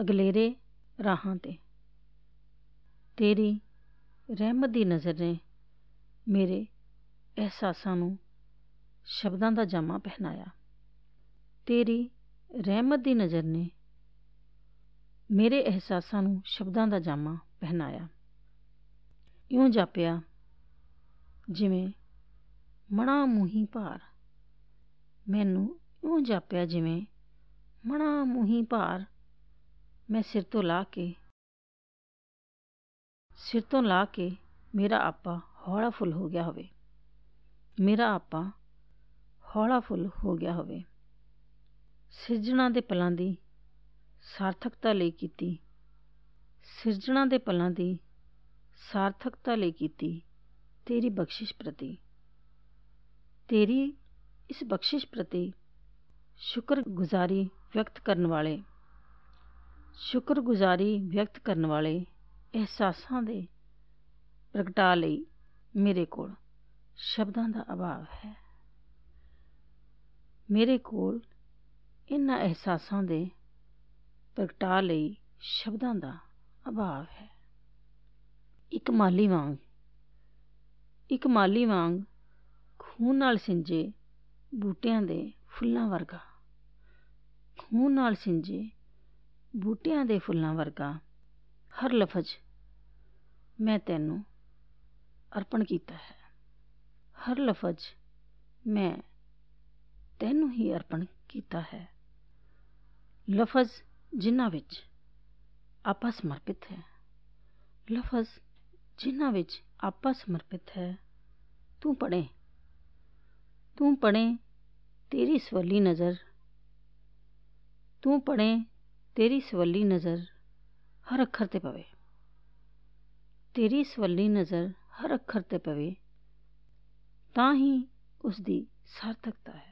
ਅਗਲੇਰੇ ਰਾਹਾਂ ਤੇ। ਤੇਰੀ ਰਹਿਮਤ ਦੀ ਨਜ਼ਰ ਨੇ ਮੇਰੇ ਅਹਿਸਾਸਾਂ ਨੂੰ ਸ਼ਬਦਾਂ ਦਾ ਜਾਮਾ ਪਹਿਨਾਇਆ। ਤੇਰੀ ਰਹਿਮਤ ਦੀ ਨਜ਼ਰ ਨੇ ਮੇਰੇ ਅਹਿਸਾਸਾਂ ਨੂੰ ਸ਼ਬਦਾਂ ਦਾ ਜਾਮਾ ਪਹਿਨਾਇਆ। ਇਉਂ ਜਾਪਿਆ ਜਿਵੇਂ ਮਣਾ ਮੂਹੀ ਭਾਰ। ਮੈਨੂੰ ਇਉਂ ਜਾਪਿਆ ਜਿਵੇਂ ਮਣਾ ਮੂਹੀ ਭਾਰ ਮੈਂ ਸਿਰ ਤੋਂ ਲਾਹ ਕੇ, ਸਿਰ ਤੋਂ ਲਾਹ ਕੇ ਮੇਰਾ ਆਪਾ ਹੌਲਾ ਫੁੱਲ ਹੋ ਗਿਆ ਹੋਵੇ। ਮੇਰਾ ਆਪਾ ਹੌਲਾ ਫੁੱਲ ਹੋ ਗਿਆ ਹੋਵੇ। ਸਿਰਜਣਾ ਦੇ ਪਲਾਂ ਦੀ ਸਾਰਥਕਤਾ ਲਈ ਕੀਤੀ। ਸਿਰਜਣਾ ਦੇ ਪਲਾਂ ਦੀ ਸਾਰਥਕਤਾ ਲਈ ਕੀਤੀ ਤੇਰੀ ਬਖਸ਼ਿਸ਼ ਪ੍ਰਤੀ। ਤੇਰੀ ਇਸ ਬਖਸ਼ਿਸ਼ ਪ੍ਰਤੀ ਸ਼ੁਕਰਗੁਜ਼ਾਰੀ ਵਿਅਕਤ ਕਰਨ ਵਾਲੇ ਸ਼ੁਕਰਗੁਜ਼ਾਰੀ ਵਿਅਕਤ ਕਰਨ ਵਾਲੇ ਅਹਿਸਾਸਾਂ ਦੇ ਪ੍ਰਗਟਾਅ ਲਈ ਮੇਰੇ ਕੋਲ ਸ਼ਬਦਾਂ ਦਾ ਅਭਾਵ ਹੈ। ਮੇਰੇ ਕੋਲ ਇਹਨਾਂ ਅਹਿਸਾਸਾਂ ਦੇ ਪ੍ਰਗਟਾ ਲਈ ਸ਼ਬਦਾਂ ਦਾ ਅਭਾਵ ਹੈ। ਇੱਕ ਮਾਲੀ ਵਾਂਗ, ਇੱਕ ਮਾਲੀ ਵਾਂਗ ਖੂਨ ਨਾਲ ਸਿੰਜੇ ਬੂਟਿਆਂ ਦੇ ਫੁੱਲਾਂ ਵਰਗਾ, ਖੂਨ ਨਾਲ ਸਿੰਜੇ ਬੂਟਿਆਂ ਦੇ ਫੁੱਲਾਂ ਵਰਗਾ। ਹਰ ਲਫ਼ਜ਼ ਮੈਂ ਤੈਨੂੰ ਅਰਪਣ ਕੀਤਾ ਹੈ। ਹਰ ਲਫ਼ਜ਼ ਮੈਂ ਤੈਨੂੰ ਹੀ ਅਰਪਣ ਕੀਤਾ ਹੈ। ਲਫ਼ਜ਼ ਜਿਨ੍ਹਾਂ ਵਿੱਚ ਆਪਾ ਸਮਰਪਿਤ ਹੈ। ਲਫ਼ਜ਼ ਜਿਨ੍ਹਾਂ ਵਿੱਚ ਆਪਾ ਸਮਰਪਿਤ ਹੈ। ਤੂੰ ਪੜੇ ਤੂੰ ਪੜੇ ਤੇਰੀ ਸਵੱਲੀ ਨਜ਼ਰ। ਤੂੰ ਪੜੇ ਤੇਰੀ ਸਵੱਲੀ ਨਜ਼ਰ ਹਰ ਅੱਖਰ ਤੇ ਪਵੇ। ਤੇਰੀ ਸਵੱਲੀ ਨਜ਼ਰ ਹਰ ਅੱਖਰ ਤੇ ਪਵੇ, ਤਾਂ ਹੀ ਉਸ ਦੀ ਸਾਰਥਕਤਾ ਹੈ।